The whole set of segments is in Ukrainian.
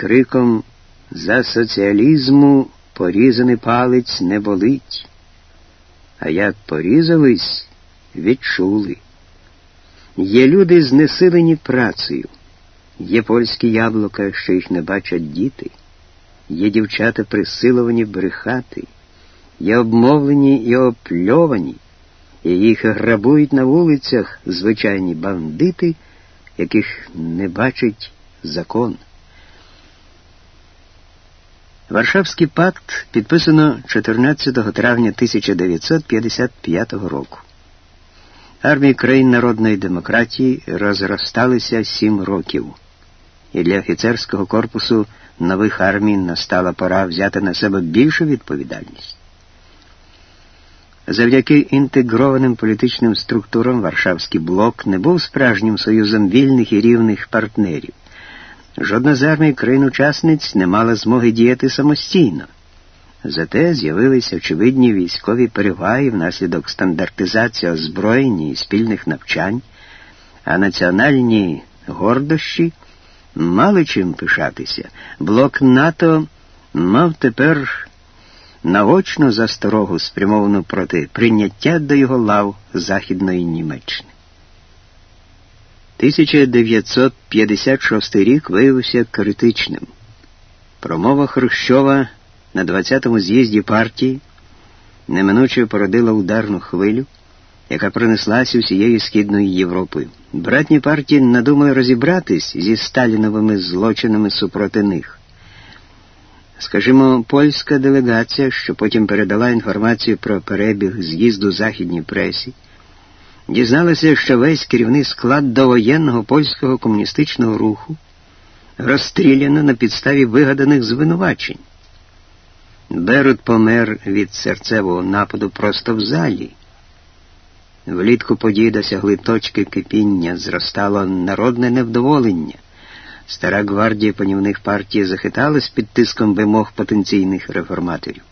криком За соціалізму порізаний палець не болить. А як порізались, відчули. Є люди знесилені працею, є польські яблука, що їх не бачать діти, є дівчата присиловані брехати, є обмовлені і опльовані, і їх грабують на вулицях звичайні бандити, яких не бачить закон. Варшавський пакт підписано 14 травня 1955 року. Армії країн народної демократії розросталися сім років, і для офіцерського корпусу нових армій настала пора взяти на себе більшу відповідальність. Завдяки інтегрованим політичним структурам Варшавський блок не був справжнім союзом вільних і рівних партнерів. Жодна з армій країн-учасниць не мала змоги діяти самостійно. Зате з'явилися очевидні військові переваги внаслідок стандартизації озброєння і спільних навчань, а національні гордощі мали чим пишатися. Блок НАТО мав тепер наочну засторогу, спрямовану проти прийняття до його лав Західної Німеччини. 1956 рік виявився критичним. Промова Хрущова на 20-му з'їзді партії неминуче породила ударну хвилю, яка пронеслась усією Східною Європою. Братні партії надумали розібратись зі сталіновими злочинами супроти них. Скажімо, польська делегація, що потім передала інформацію про перебіг з'їзду західній пресі, дізналася, що весь керівний склад довоєнного польського комуністичного руху розстріляно на підставі вигаданих звинувачень. Берут помер від серцевого нападу просто в залі. Влітку події досягли точки кипіння, зростало народне невдоволення. Стара гвардія панівних партій захиталась під тиском вимог потенційних реформаторів.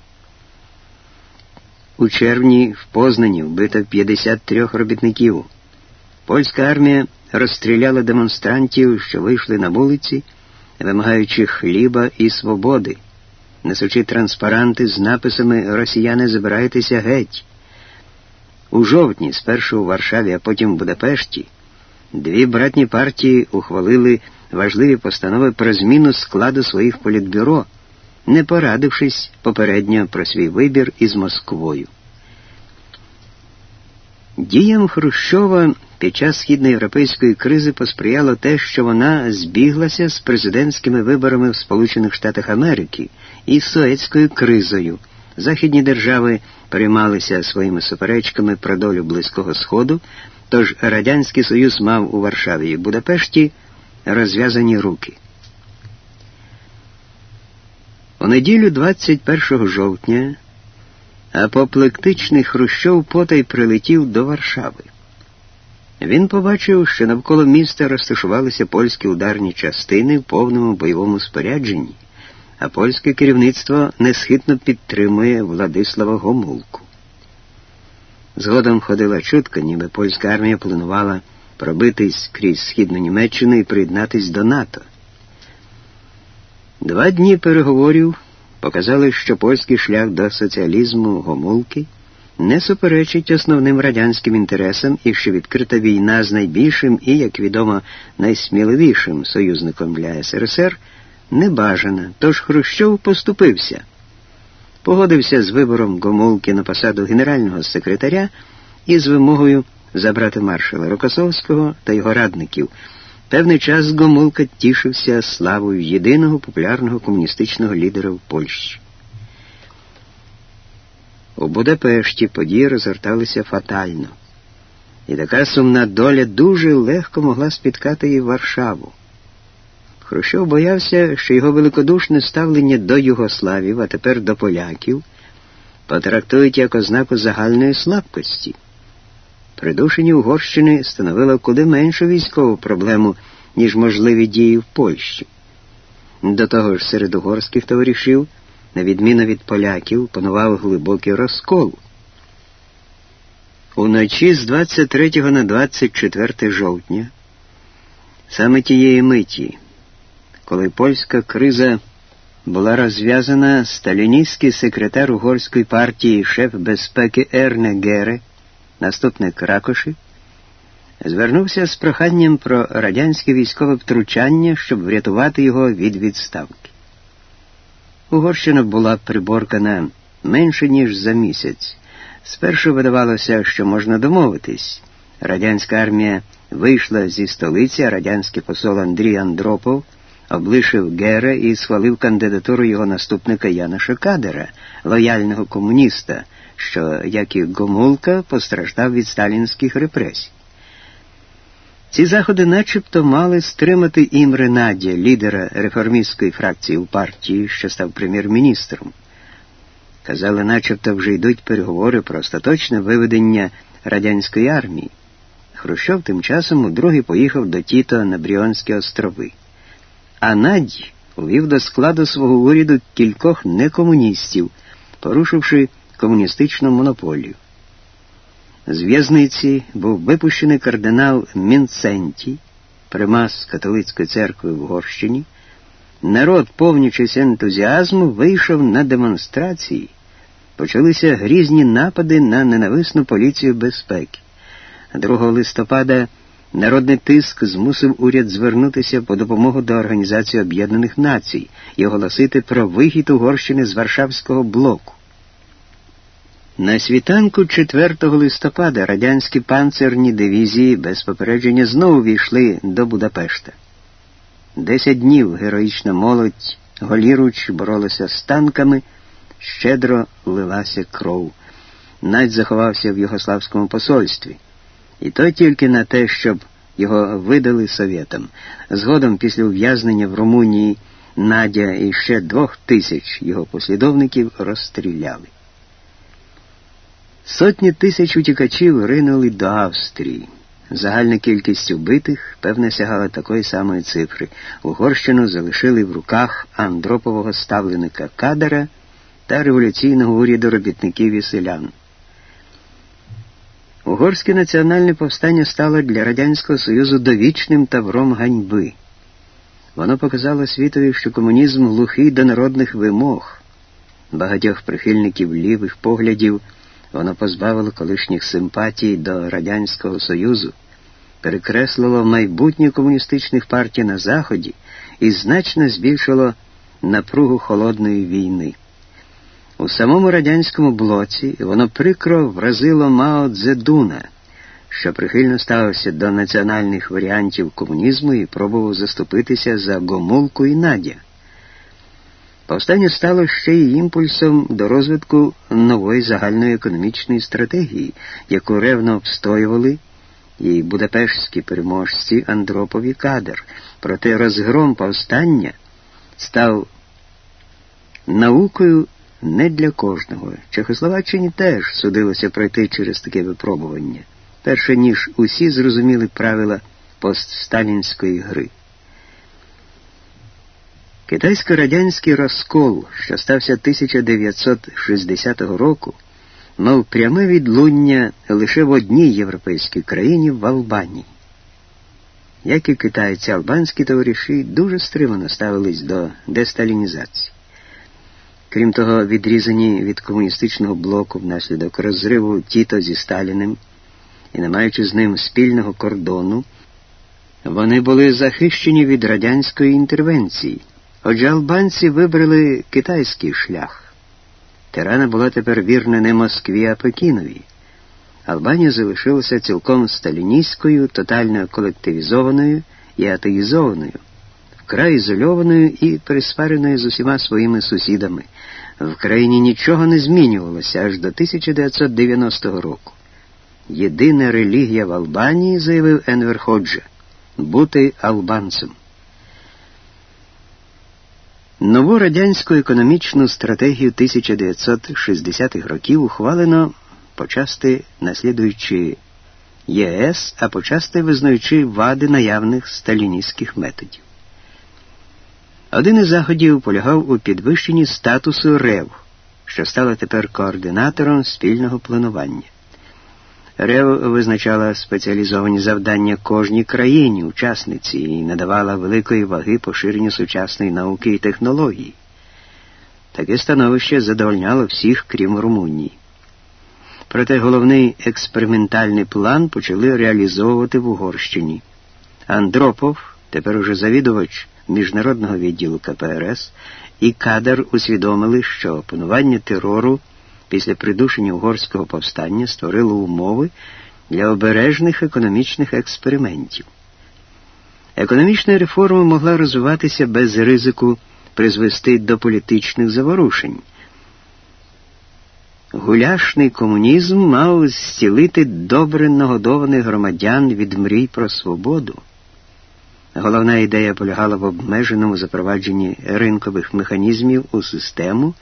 У червні в Познані вбито 53 робітників. Польська армія розстріляла демонстрантів, що вийшли на вулиці, вимагаючи хліба і свободи, несучи транспаранти з написами Росіяни забирайтеся геть. У жовтні, спершу у Варшаві, а потім в Будапешті, дві братні партії ухвалили важливі постанови про зміну складу своїх політбюро не порадившись попередньо про свій вибір із Москвою. Діям Хрущова під час східноєвропейської кризи посприяло те, що вона збіглася з президентськими виборами в Сполучених Штатах Америки і Суецькою кризою. Західні держави переймалися своїми суперечками про долю Близького Сходу, тож Радянський Союз мав у Варшаві і Будапешті розв'язані руки. У неділю 21 жовтня апоплектичний Хрущов потай прилетів до Варшави. Він побачив, що навколо міста розташувалися польські ударні частини в повному бойовому спорядженні, а польське керівництво несхитно підтримує Владислава Гомулку. Згодом ходила чутка, ніби польська армія планувала пробитись крізь східну Німеччину і приєднатись до НАТО. Два дні переговорів показали, що польський шлях до соціалізму гомулки не суперечить основним радянським інтересам і що відкрита війна з найбільшим і, як відомо, найсміливішим союзником для СРСР не бажана, тож Хрущов поступився. Погодився з вибором Гомулки на посаду генерального секретаря і з вимогою забрати маршала Рокосовського та його радників. Певний час Гомулка тішився славою єдиного популярного комуністичного лідера в Польщі. У Будапешті події розгорталися фатально, і така сумна доля дуже легко могла спіткати і Варшаву. Хрущов боявся, що його великодушне ставлення до Югославів, а тепер до поляків, потрактують як ознаку загальної слабкості. Придушення Угорщини становило куди меншу військову проблему, ніж можливі дії в Польщі. До того ж, серед угорських товаришів, на відміну від поляків, панував глибокий розкол. Уночі з 23 на 24 жовтня, саме тієї миті, коли польська криза була розв'язана, сталіністський секретар угорської партії шеф безпеки Ерне Гере, наступник Ракоші, звернувся з проханням про радянське військове втручання, щоб врятувати його від відставки. Угорщина була приборкана менше, ніж за місяць. Спершу видавалося, що можна домовитись. Радянська армія вийшла зі столиці, а радянський посол Андрій Андропов облишив Гера і схвалив кандидатуру його наступника Яноша Кадера, лояльного комуніста, що, як і Гомулка, постраждав від сталінських репресій. Ці заходи начебто мали стримати Імре Надя, лідера реформістської фракції у партії, що став прем'єр-міністром. Казали, начебто вже йдуть переговори про остаточне виведення радянської армії. Хрущов тим часом удруге поїхав до Тіто на Бріонські острови. А Надь увів до складу свого уряду кількох некомуністів, порушивши комуністичну монополію. З в'язниці був випущений кардинал Мінценті, примас католицької церкви в Горщині. Народ, повнючись ентузіазму, вийшов на демонстрації. Почалися грізні напади на ненависну поліцію безпеки. 2 листопада народний тиск змусив уряд звернутися по допомогу до Організації Об'єднаних Націй і оголосити про вихід Угорщини з Варшавського блоку. На світанку 4 листопада радянські панцерні дивізії без попередження знову війшли до Будапешта. Десять днів героїчна молодь, голіруч, боролася з танками, щедро лилася кров. Надь заховався в Югославському посольстві, і то тільки на те, щоб його видали совєтам. Згодом, після ув'язнення в Румунії, Надя і ще двох тисяч його послідовників розстріляли. Сотні тисяч утікачів ринули до Австрії. Загальна кількість убитих, певне, сягала такої самої цифри. Угорщину залишили в руках Андропового ставленика Кадера та революційного уряду робітників і селян. Угорське національне повстання стало для Радянського Союзу довічним тавром ганьби. Воно показало світові, що комунізм глухий до народних вимог, багатьох прихильників лівих поглядів. Воно позбавило колишніх симпатій до Радянського Союзу, перекреслило майбутнє комуністичних партій на Заході і значно збільшило напругу холодної війни. У самому радянському блоці воно прикро вразило Мао Цзедуна, що прихильно ставився до національних варіантів комунізму і пробував заступитися за Гомулку і Надя. Повстання стало ще й імпульсом до розвитку нової загальної економічної стратегії, яку ревно обстоювали і будапештські переможці Андропові кадр. Проте розгром повстання став наукою не для кожного. Чехословаччині теж судилося пройти через таке випробування, перше ніж усі зрозуміли правила постсталінської гри. Китайсько-радянський розкол, що стався 1960 року, мав пряме відлуння лише в одній європейській країні в Албанії. Як і китайці, албанські товариші дуже стримано ставились до десталінізації. Крім того, відрізані від комуністичного блоку внаслідок розриву Тіто зі Сталіним і не маючи з ним спільного кордону, вони були захищені від радянської інтервенції. Отже, албанці вибрали китайський шлях. Тирана була тепер вірна не Москві, а Пекінові. Албанія залишилася цілком сталіністською, тотально колективізованою і атеїзованою, вкрай ізольованою і приспареною з усіма своїми сусідами. В країні нічого не змінювалося аж до 1990 року. Єдина релігія в Албанії, заявив Енвер Ходжа, бути албанцем. Нову радянську економічну стратегію 1960-х років ухвалено почасти наслідуючи ЄС, а почасти визнаючи вади наявних сталіністських методів. Один із заходів полягав у підвищенні статусу РЕВ, що стало тепер координатором спільного планування. РЕВ визначала спеціалізовані завдання кожній країні, учасниці і надавала великої ваги поширенню сучасної науки і технологій. Таке становище задовольняло всіх, крім Румунії. Проте головний експериментальний план почали реалізовувати в Угорщині. Андропов, тепер уже завідувач міжнародного відділу КПРС, і Кадар усвідомили, що опанування терору після придушення угорського повстання створило умови для обережних економічних експериментів. Економічна реформа могла розвиватися без ризику призвести до політичних заворушень. Гуляшний комунізм мав зцілити добре нагодованих громадян від мрій про свободу. Головна ідея полягала в обмеженому запровадженні ринкових механізмів у систему,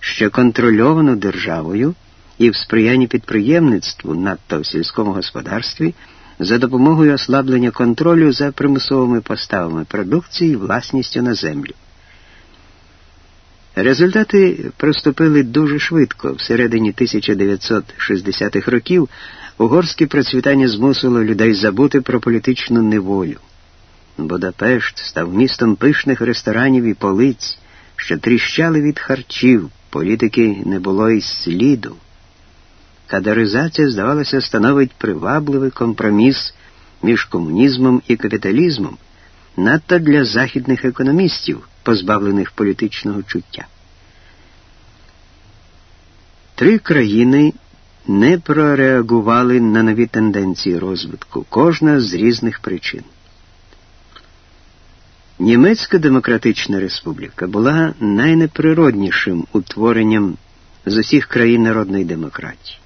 що контрольовано державою і в сприянні підприємництву, надто в сільському господарстві, за допомогою ослаблення контролю за примусовими поставами продукції власністю на землю. Результати проступили дуже швидко. Всередині 1960-х років угорське процвітання змусило людей забути про політичну неволю. Будапешт став містом пишних ресторанів і полиць, що тріщали від харчів, політики не було й сліду. Кадаризація, здавалося, становить привабливий компроміс між комунізмом і капіталізмом, надто для західних економістів, позбавлених політичного чуття. Три країни не прореагували на нові тенденції розвитку, кожна з різних причин. Німецька Демократична Республіка була найнеприроднішим утворенням з усіх країн народної демократії.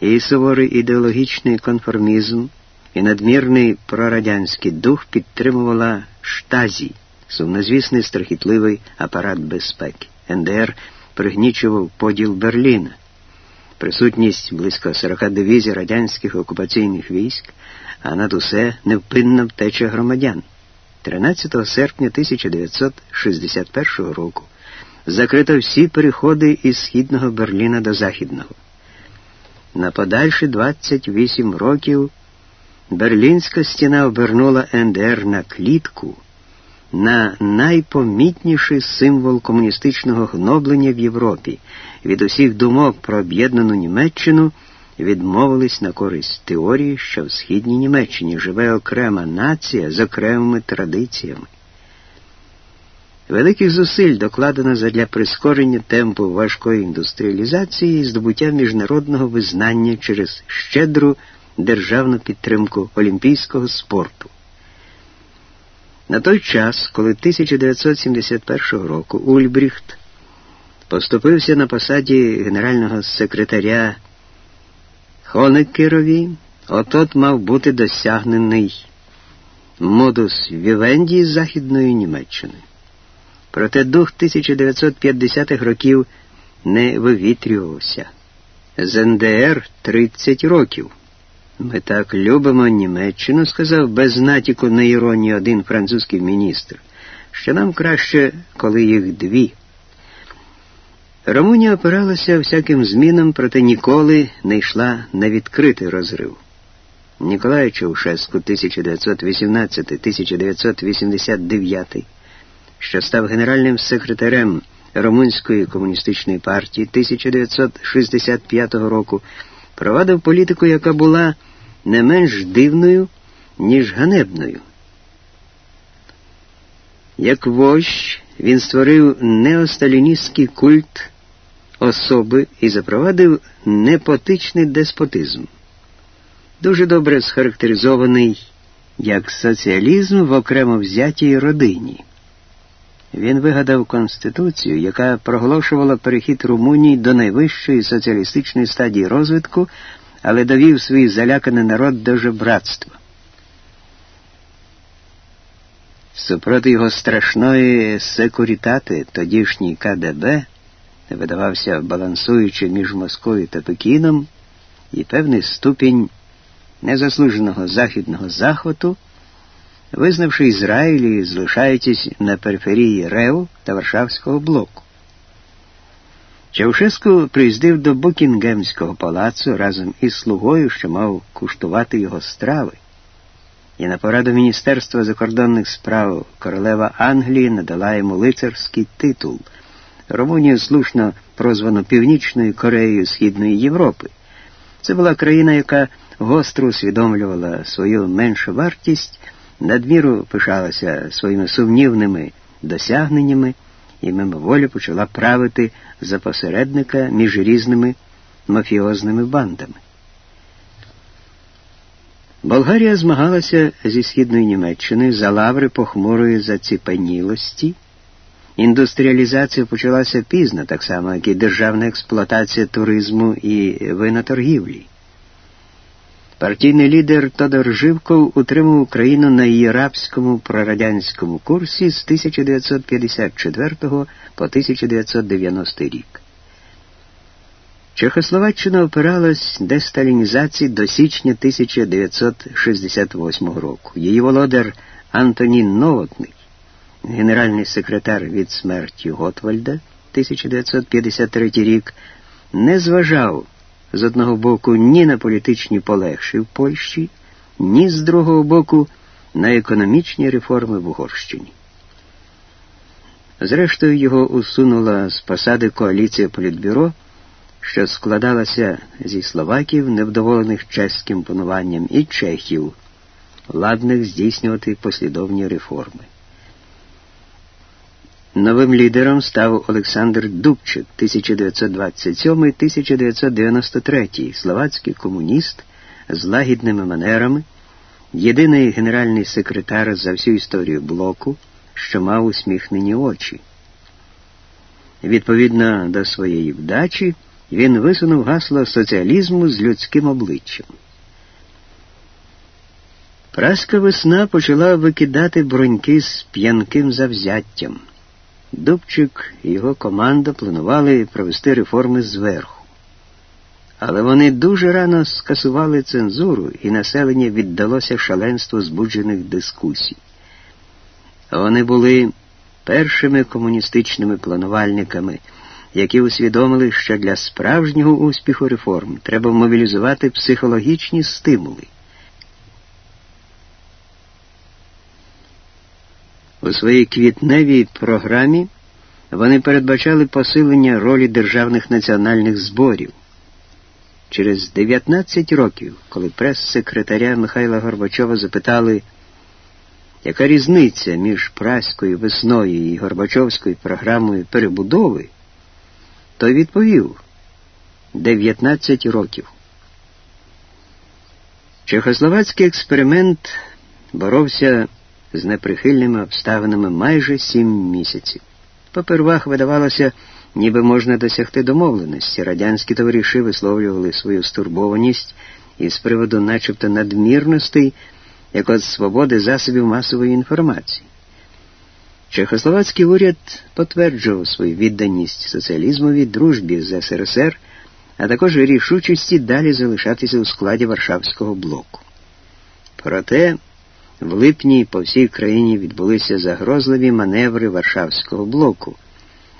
Її суворий ідеологічний конформізм і надмірний прорадянський дух підтримувала штазі, сумнозвісний страхітливий апарат безпеки. НДР пригнічував поділ Берліна, присутність близько 40 дивізій радянських окупаційних військ, а над усе невпинна втеча громадян. 13 серпня 1961 року закрито всі переходи із східного Берліна до Західного. На подальші 28 років Берлінська стіна обернула НДР на клітку, на найпомітніший символ комуністичного гноблення в Європі від усіх думок про об'єднану Німеччину відмовились на користь теорії, що в східній Німеччині живе окрема нація з окремими традиціями. Великих зусиль докладено задля прискорення темпу важкої індустріалізації і здобуття міжнародного визнання через щедру державну підтримку олімпійського спорту. На той час, коли 1971 року Ульбріхт поступився на посаді генерального секретаря Хонекерові, отот мав бути досягнений модус Вівенді Західної Німеччини. Проте дух 1950-х років не вивітрювався. З НДР 30 років. Ми так любимо Німеччину, сказав без натяку на іронію один французький міністр, що нам краще, коли їх дві. Румунія опиралася всяким змінам, проте ніколи не йшла на відкритий розрив. Ніколай Чаушеску 1918-1989, що став генеральним секретарем Румунської комуністичної партії 1965 року, провадив політику, яка була не менш дивною, ніж ганебною. Як вождь він створив неосталіністський культ особи і запровадив непотичний деспотизм, дуже добре схарактеризований як соціалізм в окремо взятій родині. Він вигадав конституцію, яка проголошувала перехід Румунії до найвищої соціалістичної стадії розвитку, але довів свій заляканий народ до жебратства. Супроти його страшної секурітати, тодішній КДБ, видавався балансуючи між Москвою та Пекіном і певний ступінь незаслуженого західного захвату, визнавши Ізраїль і залишаючись на периферії Рев та Варшавського блоку. Чаушеску приїздив до Букінгемського палацу разом із слугою, що мав куштувати його страви. І на пораду Міністерства закордонних справ королева Англії надала йому лицарський титул. Румунію слушно прозвано Північною Кореєю Східної Європи. Це була країна, яка гостро усвідомлювала свою меншу вартість, надміру пишалася своїми сумнівними досягненнями і мимоволі почала правити за посередника між різними мафіозними бандами. Болгарія змагалася зі східною Німеччиною за лаври похмурої заціпанілості. Індустріалізація почалася пізно, так само, як і державна експлуатація туризму і виноторгівлі. Партійний лідер Тодор Живков утримав Україну на її рабському прорадянському курсі з 1954 по 1990 рік. Чехословаччина опиралась десталінізації до січня 1968 року. Її володар Антонін Новотний, генеральний секретар від смерті Готвальда 1953 рік, не зважав з одного боку ні на політичні полегші в Польщі, ні з другого боку на економічні реформи в Угорщині. Зрештою, його усунула з посади коаліція Політбюро, що складалася зі словаків, невдоволених чеським пануванням, і чехів, ладних здійснювати послідовні реформи. Новим лідером став Олександр Дубчик, 1927-1993, словацький комуніст з лагідними манерами, єдиний генеральний секретар за всю історію блоку, що мав усміхнені очі. Відповідно до своєї вдачі, він висунув гасло соціалізму з людським обличчям. Праська весна почала викидати броньки з п'янким завзяттям. Дубчик і його команда планували провести реформи зверху. Але вони дуже рано скасували цензуру, і населення віддалося шаленству збуджених дискусій. Вони були першими комуністичними планувальниками, які усвідомили, що для справжнього успіху реформ треба мобілізувати психологічні стимули. У своїй квітневій програмі вони передбачали посилення ролі державних національних зборів. Через 19 років, коли прес-секретаря Михайла Горбачова запитали, яка різниця між праською весною і Горбачовською програмою перебудови, той відповів 19 років. Чехословацький експеримент боровся з неприхильними обставинами майже сім місяців. Попервах видавалося, ніби можна досягти домовленості. Радянські товариші висловлювали свою стурбованість із приводу начебто надмірностей, як от свободи засобів масової інформації. Чехословацький уряд потверджував свою відданість соціалізмові дружбі з СРСР, а також рішучості далі залишатися у складі Варшавського блоку. Проте в липні по всій країні відбулися загрозливі маневри Варшавського блоку,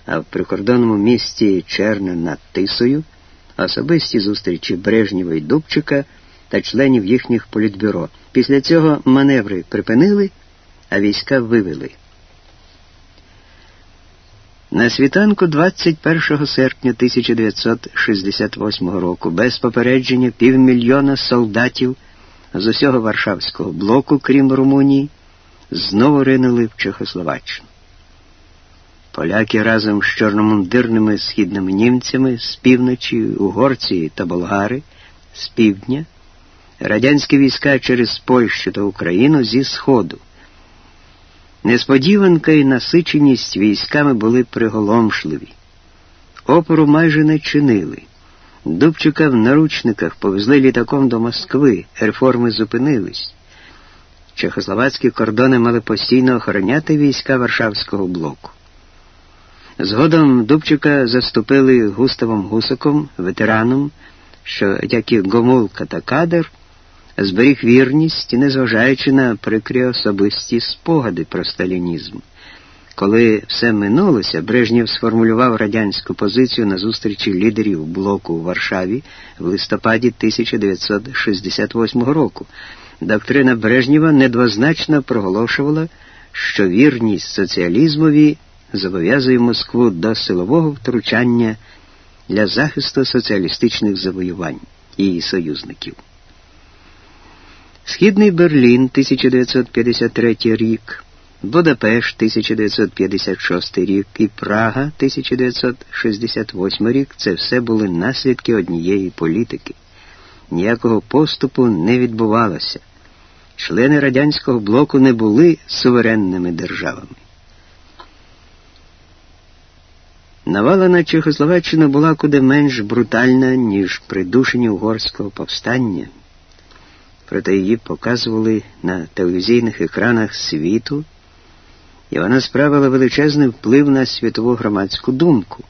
а в прикордонному місті Черне над Тисою особисті зустрічі Брежнєва і Дубчика та членів їхніх політбюро. Після цього маневри припинили, а війська вивели. На світанку 21 серпня 1968 року без попередження півмільйона солдатів з усього Варшавського блоку, крім Румунії, знову ринули в Чехословаччину. Поляки разом з чорномундирними східними німцями з півночі, угорці та болгари з півдня, радянські війська через Польщу та Україну зі Сходу. Несподіванка і насиченість військами були приголомшливі. Опору майже не чинили. Дубчика в наручниках повезли літаком до Москви, реформи зупинились. Чехословацькі кордони мали постійно охороняти війська Варшавського блоку. Згодом Дубчика заступили Густавом Гусаком, ветераном, що, як і Гомулка та Кадр, зберіг вірність, незважаючи на прикрі особисті спогади про сталінізм. Коли все минулося, Брежнєв сформулював радянську позицію на зустрічі лідерів блоку у Варшаві в листопаді 1968 року. Доктрина Брежнєва недвозначно проголошувала, що вірність соціалізмові зобов'язує Москву до силового втручання для захисту соціалістичних завоювань її союзників. Східний Берлін 1953 рік. Будапешт 1956 рік і Прага 1968 рік це все були наслідки однієї політики. Ніякого поступу не відбувалося. Члени радянського блоку не були суверенними державами. Навала на Чехословаччину була куди менш брутальна, ніж придушення угорського повстання, проте її показували на телевізійних екранах світу і вона справила величезний вплив на світову громадську думку.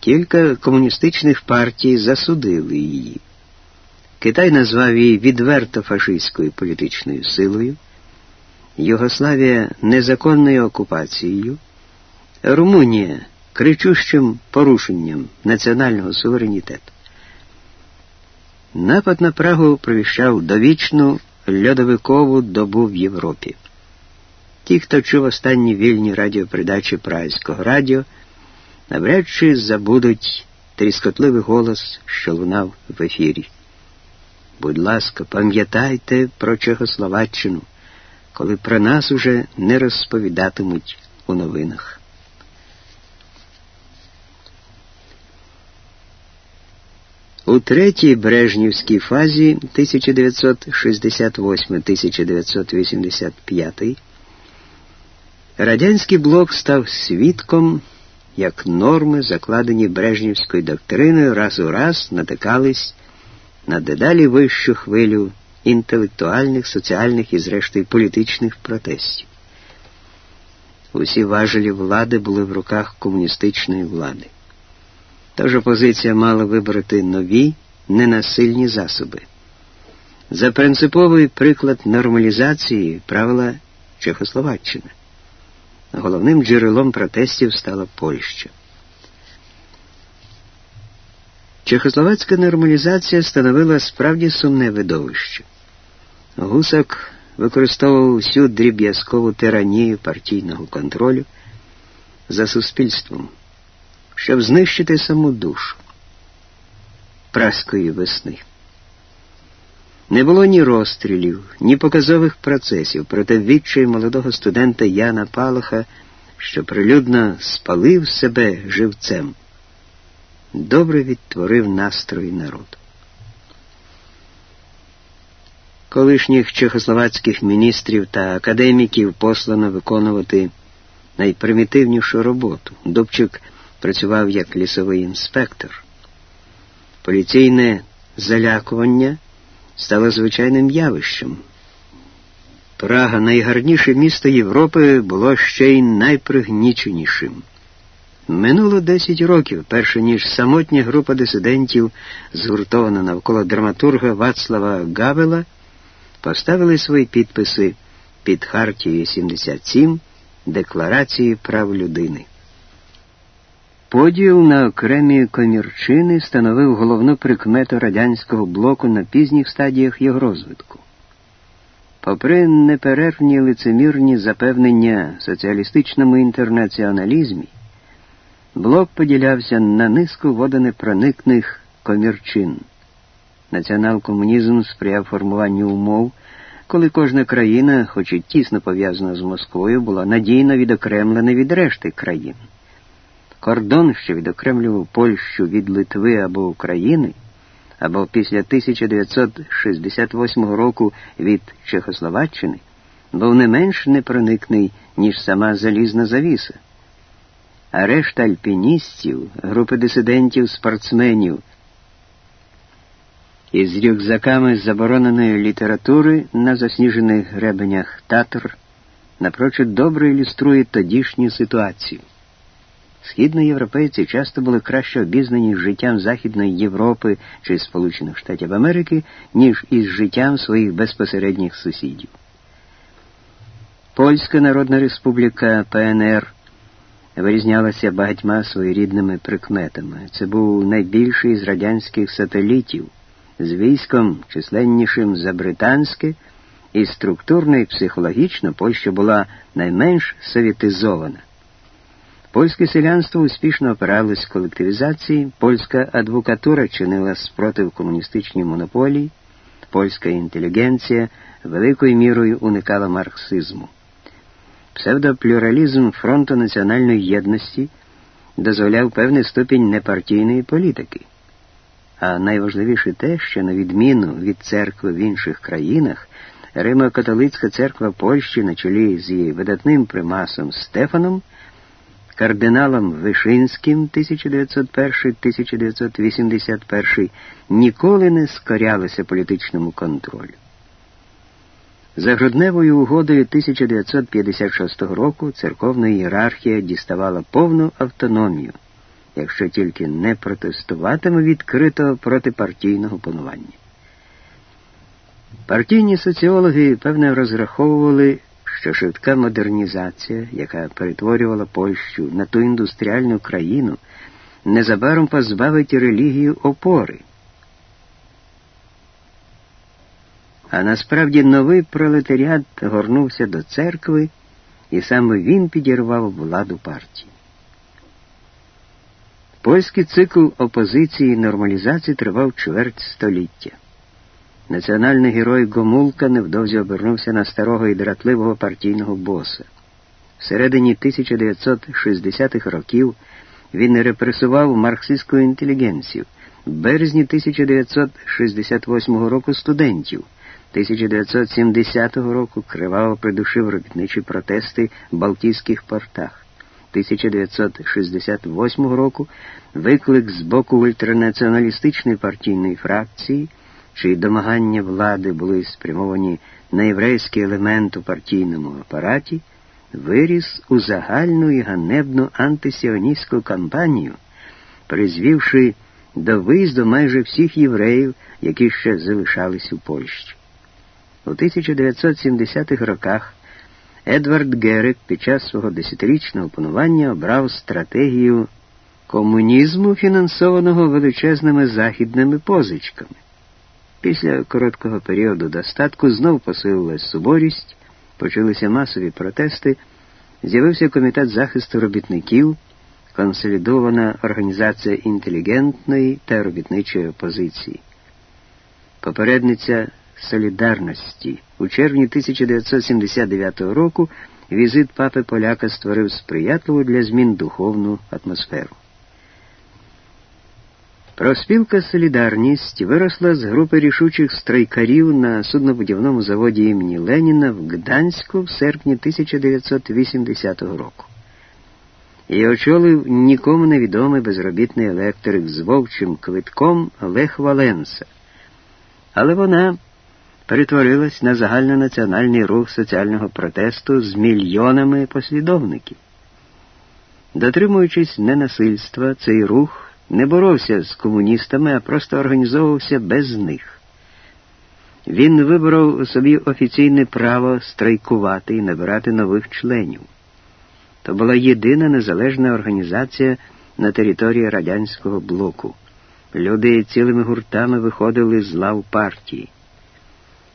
Кілька комуністичних партій засудили її. Китай назвав її відверто фашистською політичною силою, Югославія незаконною окупацією, Румунія кричущим порушенням національного суверенітету. Напад на Прагу провіщав довічну льодовикову добу в Європі. Ті, хто чув останні вільні радіопередачі Празького радіо, навряд чи забудуть тріскотливий голос, що лунав в ефірі. Будь ласка, пам'ятайте про Чехословаччину, коли про нас уже не розповідатимуть у новинах. У третій Брежнівській фазі 1968-1985 Радянський блок став свідком, як норми, закладені Брежнівською доктриною, раз у раз натикались на дедалі вищу хвилю інтелектуальних, соціальних і, зрештою, політичних протестів. Усі важелі влади були в руках комуністичної влади. Тож опозиція мала вибрати нові, ненасильні засоби. За принциповий приклад нормалізації правила Чехословаччина. Головним джерелом протестів стала Польща. Чехословацька нормалізація становила справді сумне видовище. Гусак використовував всю дріб'язкову тиранію партійного контролю за суспільством, щоб знищити саму душу праської весни. Не було ні розстрілів, ні показових процесів, проте відчай молодого студента Яна Палаха, що прилюдно спалив себе живцем, добре відтворив настрої народу. Колишніх чехословацьких міністрів та академіків послано виконувати найпримітивнішу роботу. Дубчик працював як лісовий інспектор. Поліційне залякування стало звичайним явищем. Прага, найгарніше місто Європи, було ще й найпригніченішим. Минуло 10 років, перше ніж самотня група дисидентів, згуртована навколо драматурга Вацлава Гавела, поставили свої підписи під Хартією 77 Декларації прав людини. Поділ на окремі комірчини становив головну прикмету радянського блоку на пізніх стадіях його розвитку. Попри неперервні лицемірні запевнення соціалістичному інтернаціоналізмі, блок поділявся на низку водонепроникних комірчин. Націонал-комунізм сприяв формуванню умов, коли кожна країна, хоч і тісно пов'язана з Москвою, була надійно відокремлена від решти країн. Кордон, що відокремлював Польщу від Литви або України, або після 1968 року від Чехословаччини, був не менш непроникний, ніж сама залізна завіса. А решта альпіністів, групи дисидентів, спортсменів із рюкзаками забороненої літератури на засніжених гребенях Татр напрочуд добре ілюструє тодішню ситуацію. Східноєвропейці часто були краще обізнані з життям Західної Європи чи Сполучених Штатів Америки, ніж із життям своїх безпосередніх сусідів. Польська Народна Республіка ПНР вирізнялася багатьма своєрідними прикметами. Це був найбільший з радянських сателітів, з військом, численнішим за британське, і структурно і психологічно Польща була найменш совєтизована. Польське селянство успішно опиралось колективізації, польська адвокатура чинила спротив комуністичній монополії, польська інтелігенція великою мірою уникала марксизму. Псевдоплюралізм фронту національної єдності дозволяв певний ступінь непартійної політики. А найважливіше те, що на відміну від церкви в інших країнах, Римо-католицька церква Польщі на чолі з її видатним примасом Стефаном, кардиналом Вишинським 1901-1981 ніколи не скорялися політичному контролю. За грудневою угодою 1956 року церковна ієрархія діставала повну автономію, якщо тільки не протестуватиме відкрито проти партійного панування. Партійні соціологи, певне, розраховували, що швидка модернізація, яка перетворювала Польщу на ту індустріальну країну, незабаром позбавить релігію опори. А насправді новий пролетаріат горнувся до церкви, і саме він підірвав владу партії. Польський цикл опозиції і нормалізації тривав чверть століття. Національний герой Гомулка невдовзі обернувся на старого і дратливого партійного боса. Всередині 1960-х років він репресував марксистську інтелігенцію, в березні 1968 року студентів. 1970 року криваво придушив робітничі протести в Балтійських портах. 1968 року виклик з боку ультранаціоналістичної партійної фракції, чиї домагання влади були спрямовані на єврейський елемент у партійному апараті, виріс у загальну і ганебну антисіоністську кампанію, призвівши до виїзду майже всіх євреїв, які ще залишались у Польщі. У 1970-х роках Едвард Герик під час свого десятирічного панування обрав стратегію комунізму, фінансованого величезними західними позичками. Після короткого періоду достатку знов посилилась суборість, почалися масові протести, з'явився комітет захисту робітників, консолідована організація інтелігентної та робітничої опозиції. Попередниця солідарності. У червні 1979 року візит папи Поляка створив сприятливу для змін духовну атмосферу. Проспілка Солідарність виросла з групи рішучих страйкарів на суднобудівному заводі імені Леніна в Гданську в серпні 1980 року. І очолив нікому невідомий безробітний електрик з вовчим квитком Лех Валенса. Але вона перетворилась на загальнонаціональний рух соціального протесту з мільйонами послідовників. Дотримуючись ненасильства, цей рух не боровся з комуністами, а просто організовувався без них. Він виборов собі офіційне право страйкувати і набирати нових членів. То була єдина незалежна організація на території радянського блоку. Люди цілими гуртами виходили з лав партії.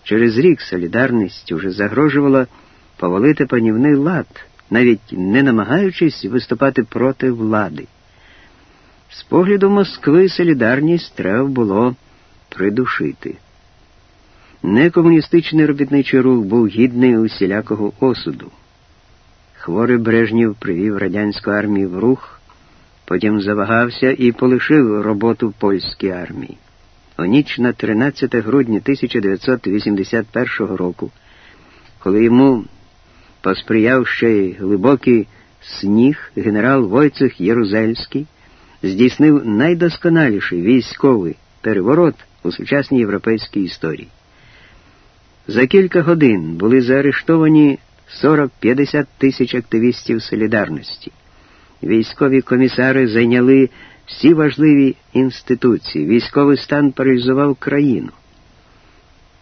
Через рік солідарність уже загрожувала повалити панівний лад, навіть не намагаючись виступати проти влади. З погляду Москви солідарність треба було придушити. Некомуністичний робітничий рух був гідний усілякого осуду. Хворий Брежнів привів радянську армію в рух, потім завагався і полишив роботу польській армії. У ніч на 13 грудня 1981 року, коли йому посприяв ще й глибокий сніг, генерал Войцех Єрузельський здійснив найдосконаліший військовий переворот у сучасній європейській історії. За кілька годин були заарештовані 40-50 тисяч активістів солідарності. Військові комісари зайняли всі важливі інституції, військовий стан паралізував країну.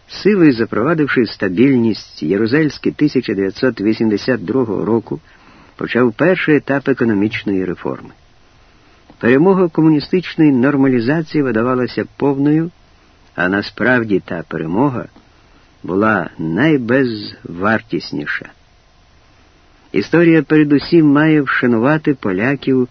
Силою запровадивши стабільність Єрузельський 1982 року, почав перший етап економічної реформи. Перемога комуністичної нормалізації видавалася повною, а насправді та перемога була найбезвартісніша. Історія передусім має вшанувати поляків